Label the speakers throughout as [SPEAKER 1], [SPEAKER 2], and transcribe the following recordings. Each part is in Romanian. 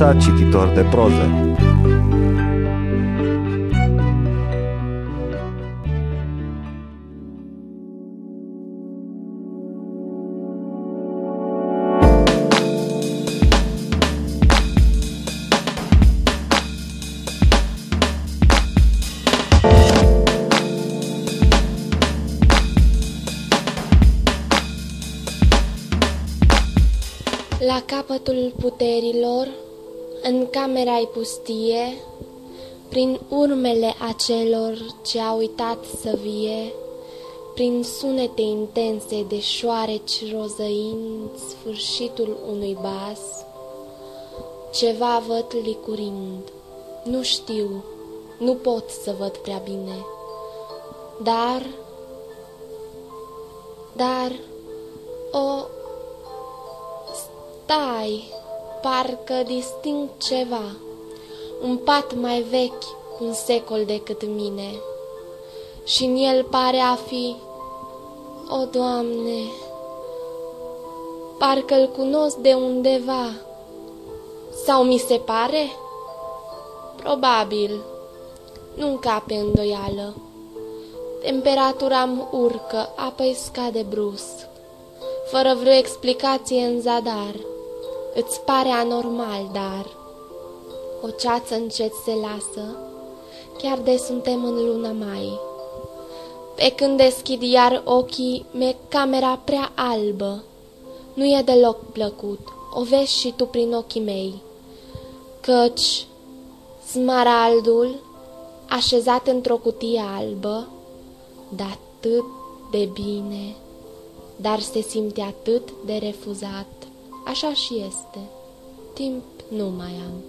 [SPEAKER 1] Neața, cititor de proză.
[SPEAKER 2] La capătul puterilor, în camera pustie, prin urmele acelor ce au uitat să vie, prin sunete intense de șoareci rozăind sfârșitul unui bas, ceva văd licurind, nu știu, nu pot să văd prea bine, dar, dar, o, Stai, parcă disting ceva, un pat mai vechi cu un secol decât mine, și în el pare a fi, o, Doamne, parcă-l cunosc de undeva, sau mi se pare? Probabil, nu încape îndoială. Temperatura îmi urcă, apoi scade brusc, fără vreo explicație în zadar. Îți pare anormal, dar o ceață încet se lasă, chiar de suntem în luna mai. Pe când deschid iar ochii, me camera prea albă. Nu e deloc plăcut, o vezi și tu prin ochii mei. Căci smaraldul, așezat într-o cutie albă, de atât de bine, dar se simte atât de refuzat. Așa și este. Timp nu mai am.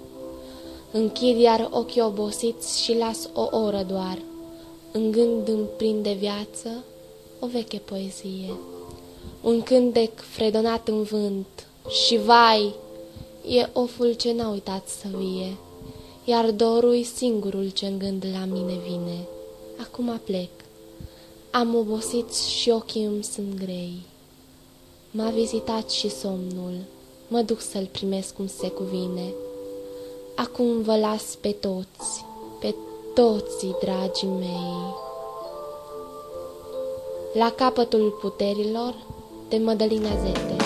[SPEAKER 2] Închid iar ochii obosiți și las o oră doar. În gând îmi prinde viață o veche poezie. Un cântec fredonat în vânt și vai, e oful ce n-a uitat să vie, iar dorul singurul ce în gând la mine vine. Acum plec. Am obosit și ochii îmi sunt grei. M-a vizitat și somnul, mă duc să-l primesc cum se cuvine. Acum vă las pe toți, pe toți, dragii mei. La capătul puterilor, de Mădălina Zete.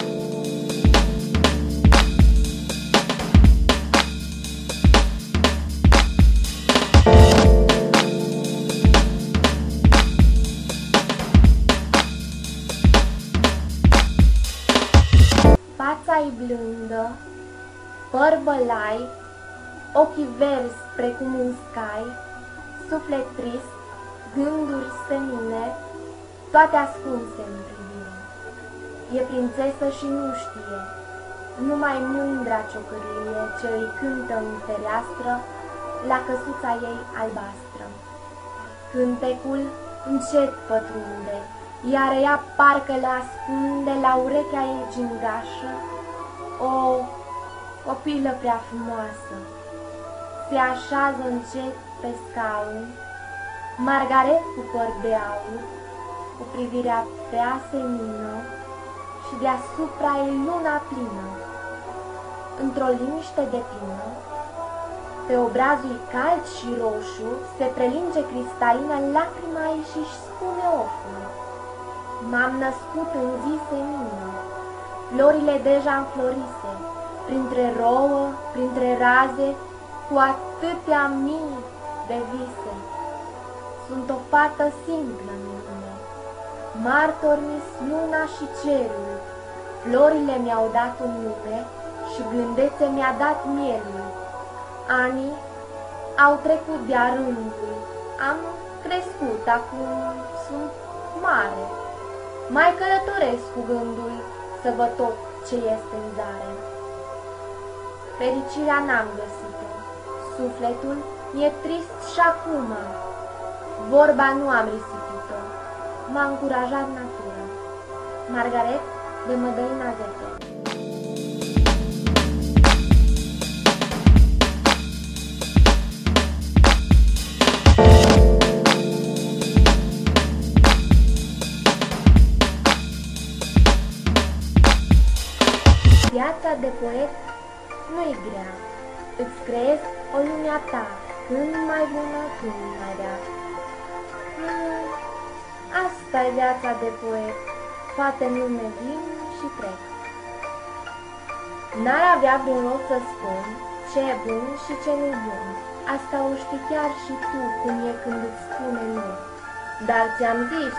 [SPEAKER 3] Bălai, ochii verzi precum un scai, suflet trist, gânduri senine, toate ascunse în privire. E prințesă și nu știe, numai mândra ciocârlie ce îi cântă în fereastră la căsuța ei albastră. Cântecul încet pătrunde, iar ea parcă le ascunde la urechea ei gingașă o copilă prea frumoasă. Se așează încet pe scaun, Margaret cu păr de aur, cu privirea prea senină și deasupra ei luna plină. Într-o liniște de plină, pe obrazul cald și roșu se prelinge cristalină lacrima ei și-și spune oful. M-am născut în zi senină, florile deja înflorise, printre rouă, printre raze, cu atâtea mii de vise. Sunt o fată simplă în lume, martor mi luna și cerul, florile mi-au dat un nume și blândețe mi-a dat mielul. Anii au trecut de-a rândul, am crescut, acum sunt mare. Mai călătoresc cu gândul să văd tot ce este în zare. Fericirea n-am găsit-o, sufletul e trist și acum. Vorba nu am risipit-o, m-a încurajat natura. Margaret de Mădălina Zete Viața de poet nu e grea, îți creezi o lumea ta, când mai bună, când mai rea. Hmm, asta e viața de poet, poate nume vin și trec. N-ar avea vreun rost să spun ce e bun și ce nu e bun. Asta o știi chiar și tu cum e când îți spune nu. Dar ți-am zis,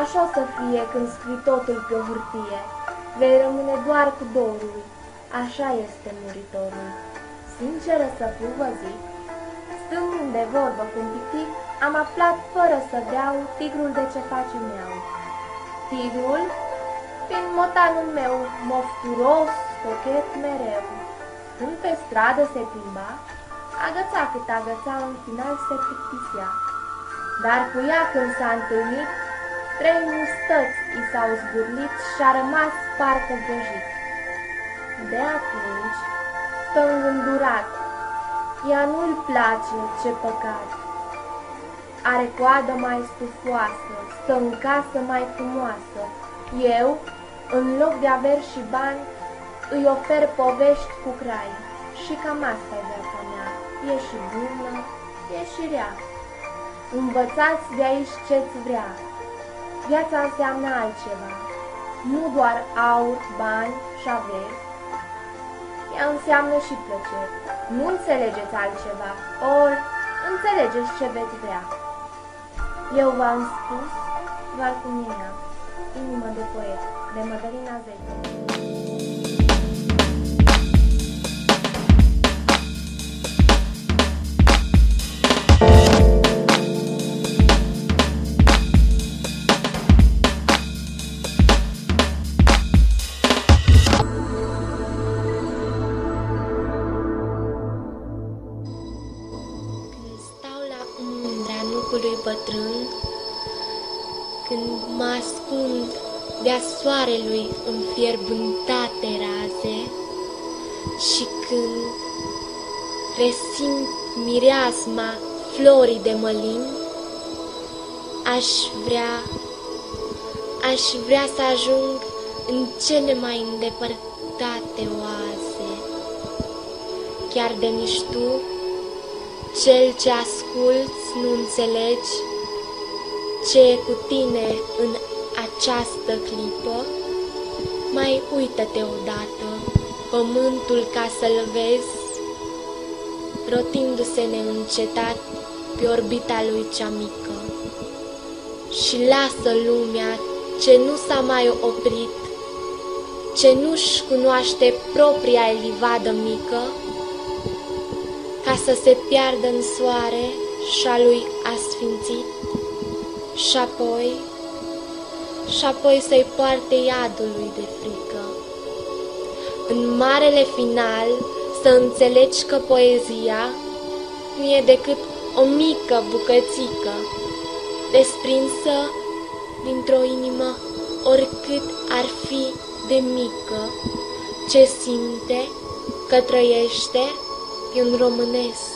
[SPEAKER 3] așa o să fie când scrii totul pe o hârtie. Vei rămâne doar cu dorul, așa este muritorul. Sinceră să fiu vă zic, stând de vorbă cu un pitic, am aflat fără să vreau tigrul de ce face meau. Tigrul, prin motanul meu, mofturos, cochet mereu. Când pe stradă se plimba, agăța cât agăța, în final se plictisea. Dar cu ea când s-a întâlnit, trei mustăți i s-au zburlit și-a rămas parcă vrăjit. De atunci, stă îngândurat, ea nu-i place ce păcat. Are coadă mai stufoasă, stă în casă mai frumoasă. Eu, în loc de averi și bani, îi ofer povești cu crai. Și cam asta e viața mea, e și bună, e și rea. Învățați de aici ce-ți vrea. Viața înseamnă altceva, nu doar aur, bani și averi. Ea înseamnă și plăceri. Nu înțelegeți altceva, ori înțelegeți ce veți vrea. Eu v-am spus doar cu mine, inimă de poet, de Mădălina Zete.
[SPEAKER 2] Locului bătrân, când mă ascund de-a soarelui în fierbântate raze și când resimt mireasma florii de mălin, aș vrea, aș vrea să ajung în cele mai îndepărtate oaze, chiar de nici tu, cel ce asculți nu înțelegi ce e cu tine în această clipă, mai uită-te odată pământul ca să-l vezi, rotindu-se neîncetat pe orbita lui cea mică. Și lasă lumea ce nu s-a mai oprit, ce nu-și cunoaște propria livadă mică, ca să se piardă în soare și a lui asfințit, și apoi, și apoi să-i poarte iadului de frică. În marele final să înțelegi că poezia nu e decât o mică bucățică, desprinsă dintr-o inimă oricât ar fi de mică, ce simte că trăiește e un românesc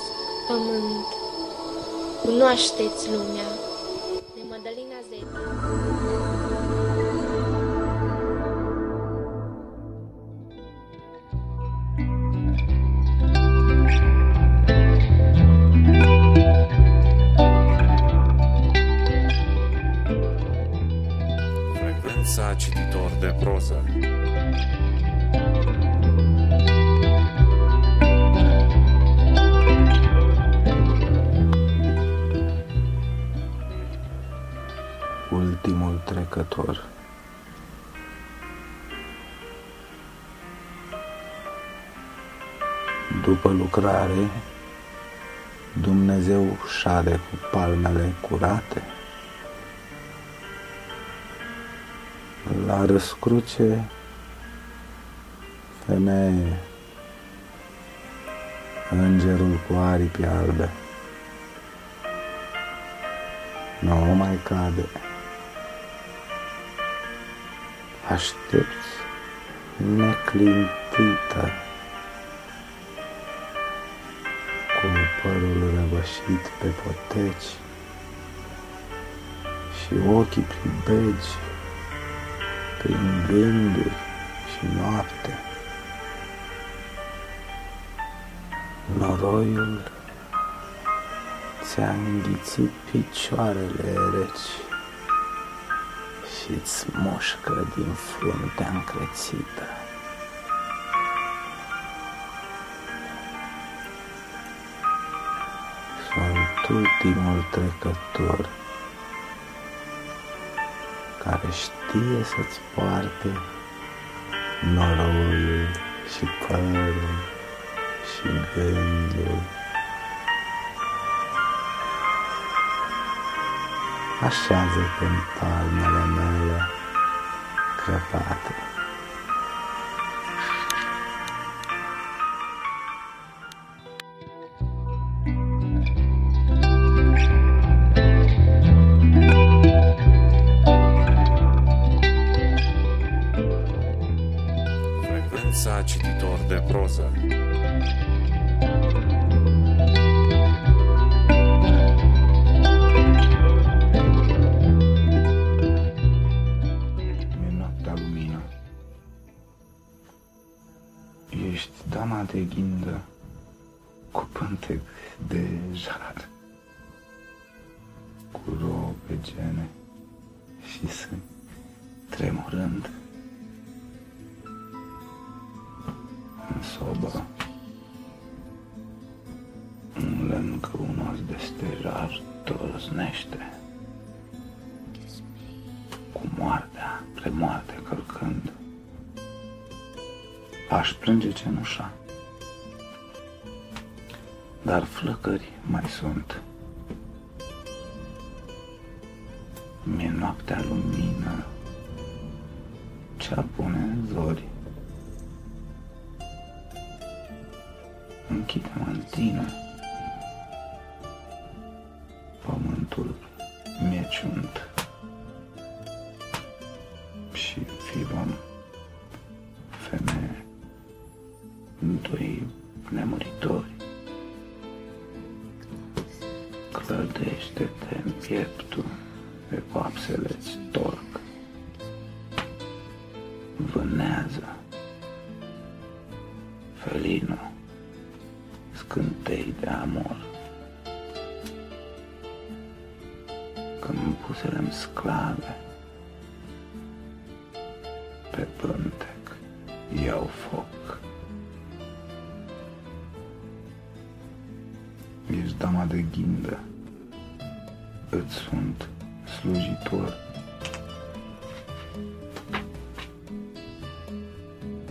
[SPEAKER 2] pământ. Cunoașteți lumea. De Madalina Zeta.
[SPEAKER 1] Frecvența cititor de proză.
[SPEAKER 4] Ultimul trecător. După lucrare, Dumnezeu șade cu palmele curate. La răscruce, femeie, îngerul cu aripi albe, nu mai cade. Aștepți neclintită cu părul răvășit pe poteci și ochii pribegi prin gânduri și noapte. Noroiul ți-a înghițit picioarele reci și-ți mușcă din fruntea încrețită. Sunt ultimul trecător care știe să-ți poarte noroiul și părul și gândul. Așează-te în palmele mele crăpate.
[SPEAKER 1] Frecvența cititor de proză.
[SPEAKER 4] De ghindă cu pântec de jar, cu robe gene și sâni tremurând în sobă. Lângă un os de stejar trosnește cu moartea, premoarte călcând. Aș plânge cenușa, dar flăcări mai sunt. Mi-e noaptea lumină, cea pune zori. Închide-mă în tine, pământul mi-e ciunt buzele-mi sclave, pe pântec iau foc. Ești dama de ghindă, îți sunt slujitor.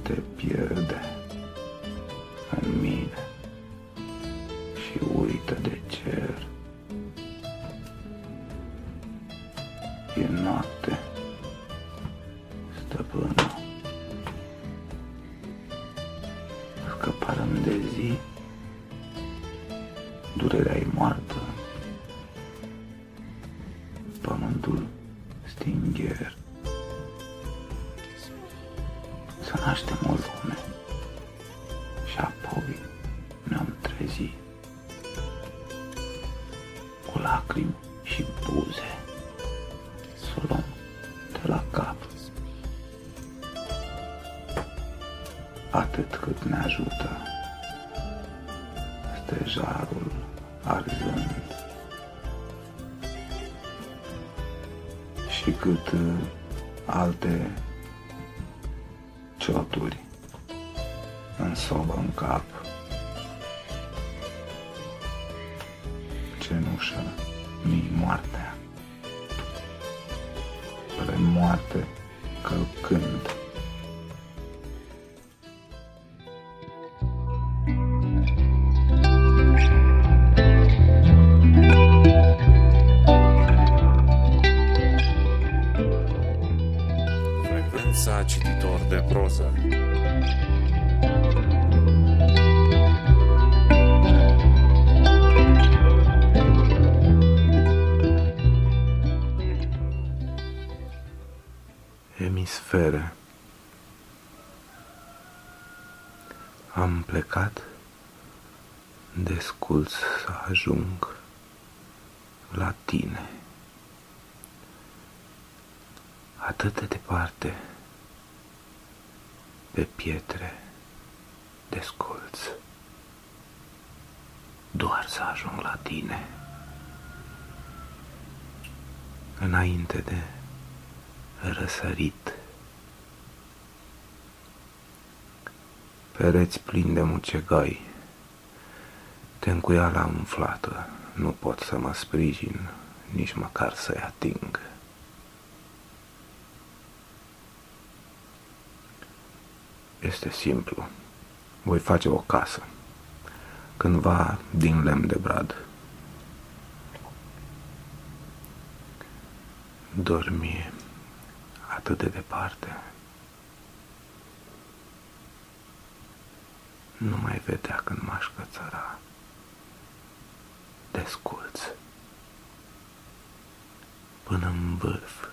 [SPEAKER 4] Te pierde în mine zi, durerea e moartă. Pământul stingher. Să naștem o lume și apoi ne-am trezit cu lacrimi și buze să o luăm de la cap. Atât cât ne ajută stejarul arzând și cât uh, alte cioturi în sobă în cap. Cenușă mi moartea. Premoarte călcând.
[SPEAKER 1] De proză.
[SPEAKER 4] Emisfere Am plecat desculț să ajung la tine. Atât de departe, pe pietre desculț. doar să ajung la tine. Înainte de răsărit. Pereți plini de mucegai, tencuiala umflată, nu pot să mă sprijin, nici măcar să-i ating. Este simplu. Voi face o casă, cândva din lemn de brad. Dormi atât de departe. Nu mai vedea când m-aș cățăra. Desculț. Până în vârf.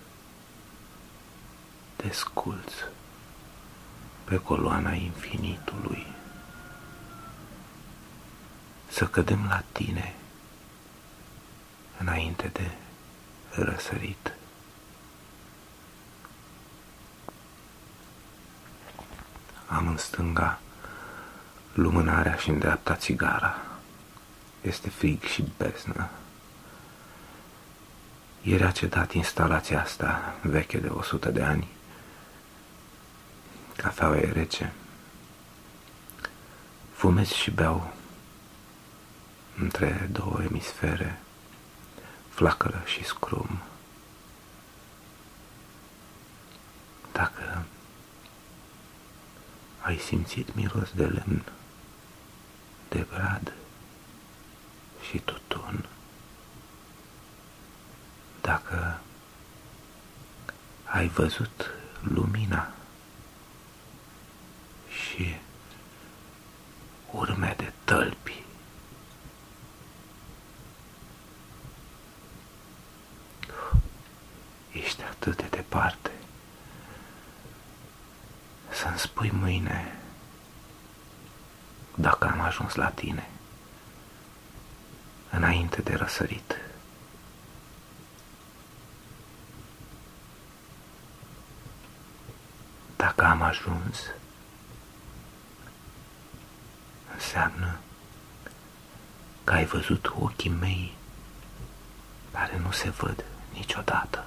[SPEAKER 4] Desculț. Pe coloana infinitului. Să cădem la tine înainte de răsărit. Am în stânga lumânarea și în dreapta țigara. Este frig și beznă. Ieri a cedat instalația asta, veche de 100 de ani. Cafeaua e rece. Fumez și beau între două emisfere, flacără și scrum. Dacă ai simțit miros de lemn, de brad și tutun. Dacă ai văzut lumina și urme de tălpi. Ești atât de departe să-mi spui mâine dacă am ajuns la tine înainte de răsărit. Dacă am ajuns, înseamnă că ai văzut ochii mei care nu se văd niciodată.